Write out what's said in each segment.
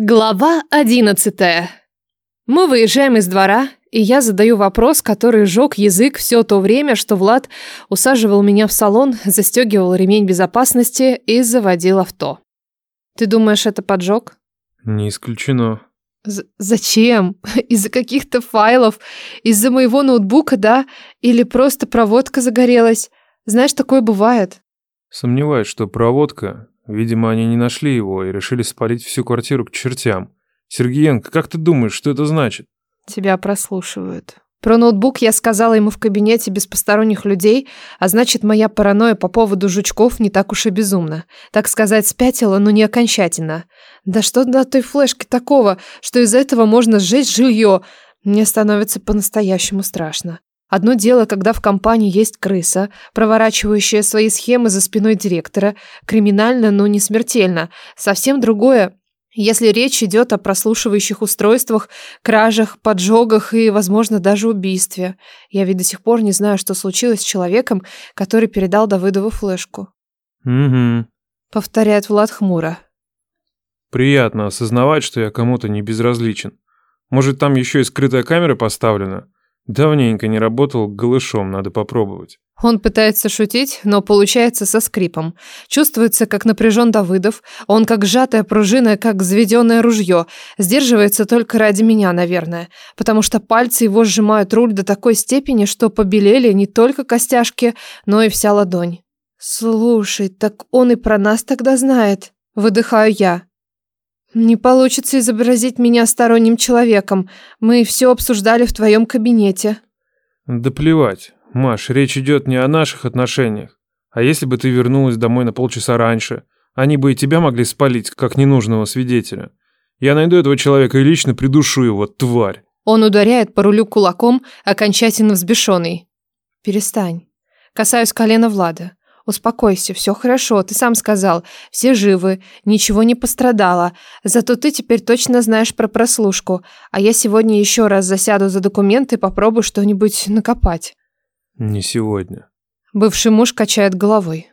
Глава одиннадцатая. Мы выезжаем из двора, и я задаю вопрос, который жег язык все то время, что Влад усаживал меня в салон, застегивал ремень безопасности и заводил авто. Ты думаешь, это поджог? Не исключено. З зачем? Из-за каких-то файлов? Из-за моего ноутбука, да? Или просто проводка загорелась? Знаешь, такое бывает. Сомневаюсь, что проводка Видимо, они не нашли его и решили спалить всю квартиру к чертям. Сергеенко, как ты думаешь, что это значит? Тебя прослушивают. Про ноутбук я сказала ему в кабинете без посторонних людей, а значит, моя паранойя по поводу жучков не так уж и безумна. Так сказать, спятила, но не окончательно. Да что до той флешки такого, что из-за этого можно сжечь жилье? Мне становится по-настоящему страшно. Одно дело, когда в компании есть крыса, проворачивающая свои схемы за спиной директора, криминально, но не смертельно. Совсем другое, если речь идет о прослушивающих устройствах, кражах, поджогах и, возможно, даже убийстве. Я ведь до сих пор не знаю, что случилось с человеком, который передал Давыдову флешку. «Угу», — повторяет Влад хмуро. «Приятно осознавать, что я кому-то не безразличен. Может, там еще и скрытая камера поставлена?» Давненько не работал голышом, надо попробовать. Он пытается шутить, но получается со скрипом. Чувствуется, как напряжен Давыдов. Он как сжатая пружина, как заведенное ружье. Сдерживается только ради меня, наверное. Потому что пальцы его сжимают руль до такой степени, что побелели не только костяшки, но и вся ладонь. «Слушай, так он и про нас тогда знает», — выдыхаю я. Не получится изобразить меня сторонним человеком. Мы все обсуждали в твоем кабинете. Да плевать. Маш, речь идет не о наших отношениях. А если бы ты вернулась домой на полчаса раньше, они бы и тебя могли спалить, как ненужного свидетеля. Я найду этого человека и лично придушу его, тварь. Он ударяет по рулю кулаком, окончательно взбешенный. Перестань. Касаюсь колена Влада. Успокойся, все хорошо, ты сам сказал. Все живы, ничего не пострадало. Зато ты теперь точно знаешь про прослушку. А я сегодня еще раз засяду за документы и попробую что-нибудь накопать. Не сегодня. Бывший муж качает головой.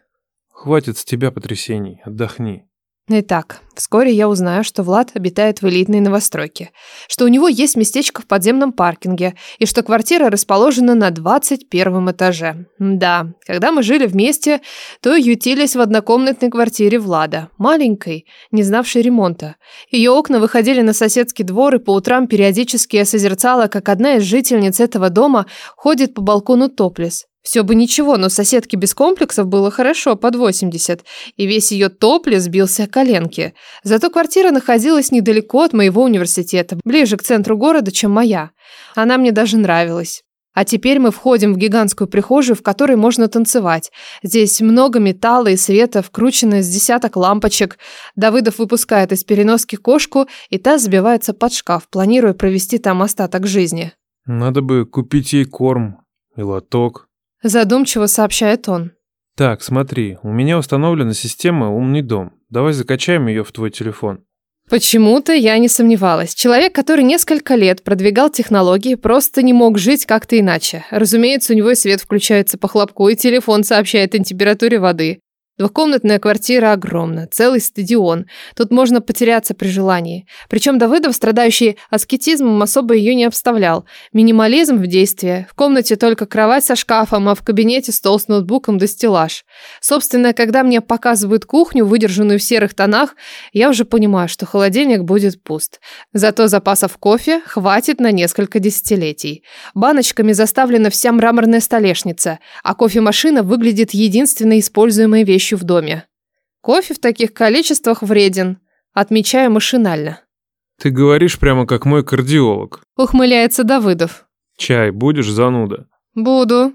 Хватит с тебя потрясений, отдохни. Итак, вскоре я узнаю, что Влад обитает в элитной новостройке, что у него есть местечко в подземном паркинге и что квартира расположена на 21 этаже. Да, когда мы жили вместе, то ютились в однокомнатной квартире Влада, маленькой, не знавшей ремонта. Ее окна выходили на соседский двор, и по утрам периодически я созерцала, как одна из жительниц этого дома ходит по балкону топлес. Все бы ничего, но соседке без комплексов было хорошо, под 80, и весь ее топли сбился о коленки. Зато квартира находилась недалеко от моего университета, ближе к центру города, чем моя. Она мне даже нравилась. А теперь мы входим в гигантскую прихожую, в которой можно танцевать. Здесь много металла и света, вкручено с десяток лампочек. Давыдов выпускает из переноски кошку, и та забивается под шкаф, планируя провести там остаток жизни. Надо бы купить ей корм и лоток. Задумчиво сообщает он. Так, смотри, у меня установлена система «Умный дом». Давай закачаем ее в твой телефон. Почему-то я не сомневалась. Человек, который несколько лет продвигал технологии, просто не мог жить как-то иначе. Разумеется, у него и свет включается по хлопку, и телефон сообщает о температуре воды. Двухкомнатная квартира огромна, целый стадион. Тут можно потеряться при желании. Причем Давыдов, страдающий аскетизмом, особо ее не обставлял. Минимализм в действии. В комнате только кровать со шкафом, а в кабинете стол с ноутбуком да стеллаж. Собственно, когда мне показывают кухню, выдержанную в серых тонах, я уже понимаю, что холодильник будет пуст. Зато запасов кофе хватит на несколько десятилетий. Баночками заставлена вся мраморная столешница, а кофемашина выглядит единственной используемой вещью вещью в доме. Кофе в таких количествах вреден, отмечаю машинально. Ты говоришь прямо как мой кардиолог. Ухмыляется Давыдов. Чай будешь, зануда? Буду.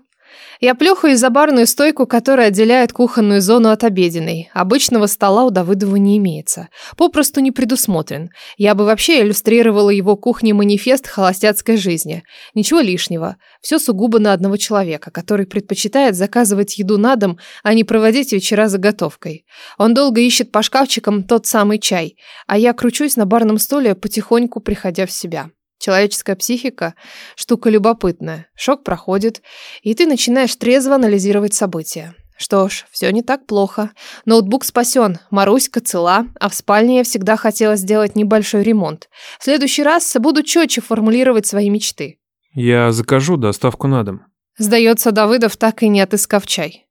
Я плюхаюсь за барную стойку, которая отделяет кухонную зону от обеденной. Обычного стола у Давыдова не имеется. Попросту не предусмотрен. Я бы вообще иллюстрировала его кухне-манифест холостяцкой жизни. Ничего лишнего. Все сугубо на одного человека, который предпочитает заказывать еду на дом, а не проводить вечера заготовкой. Он долго ищет по шкафчикам тот самый чай, а я кручусь на барном столе, потихоньку приходя в себя. Человеческая психика – штука любопытная. Шок проходит, и ты начинаешь трезво анализировать события. Что ж, все не так плохо. Ноутбук спасен, Маруська цела, а в спальне я всегда хотела сделать небольшой ремонт. В следующий раз буду четче формулировать свои мечты. Я закажу доставку на дом. Сдается Давыдов, так и не отыскав чай.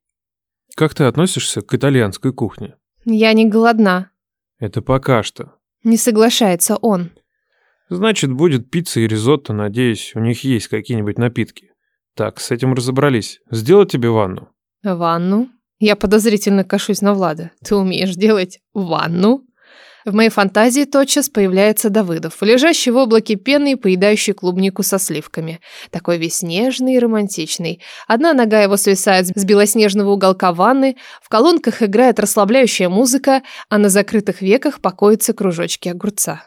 Как ты относишься к итальянской кухне? Я не голодна. Это пока что. Не соглашается он. Значит, будет пицца и ризотто, надеюсь, у них есть какие-нибудь напитки. Так, с этим разобрались. Сделать тебе ванну? Ванну? Я подозрительно кашусь на Влада. Ты умеешь делать ванну? В моей фантазии тотчас появляется Давыдов, лежащий в облаке пены и поедающий клубнику со сливками. Такой весь нежный и романтичный. Одна нога его свисает с белоснежного уголка ванны, в колонках играет расслабляющая музыка, а на закрытых веках покоятся кружочки огурца.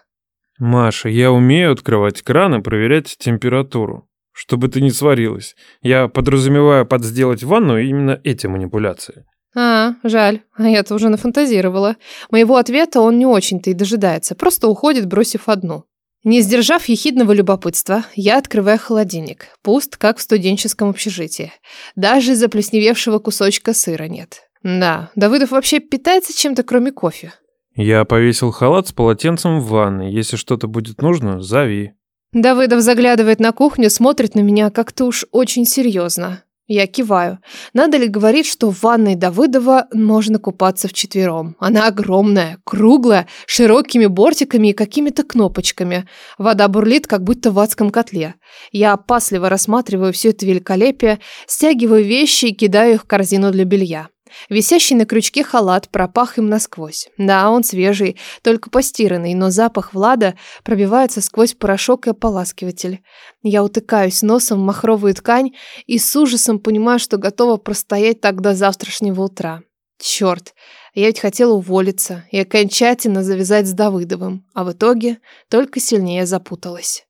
Маша, я умею открывать кран и проверять температуру. Чтобы ты не сварилась. Я подразумеваю под сделать ванну именно эти манипуляции. А, жаль, а я-то уже нафантазировала. Моего ответа он не очень-то и дожидается, просто уходит, бросив одну. Не сдержав ехидного любопытства, я открываю холодильник. Пуст, как в студенческом общежитии. Даже заплесневевшего кусочка сыра нет. Да, Давыдов вообще питается чем-то, кроме кофе. Я повесил халат с полотенцем в ванной. Если что-то будет нужно, зови. Давыдов заглядывает на кухню, смотрит на меня как-то уж очень серьезно. Я киваю. Надо ли говорить, что в ванной Давыдова можно купаться вчетвером? Она огромная, круглая, широкими бортиками и какими-то кнопочками. Вода бурлит, как будто в адском котле. Я опасливо рассматриваю все это великолепие, стягиваю вещи и кидаю их в корзину для белья. Висящий на крючке халат пропах им насквозь. Да, он свежий, только постиранный, но запах Влада пробивается сквозь порошок и ополаскиватель. Я утыкаюсь носом в махровую ткань и с ужасом понимаю, что готова простоять так до завтрашнего утра. Черт, я ведь хотела уволиться и окончательно завязать с Давыдовым, а в итоге только сильнее запуталась.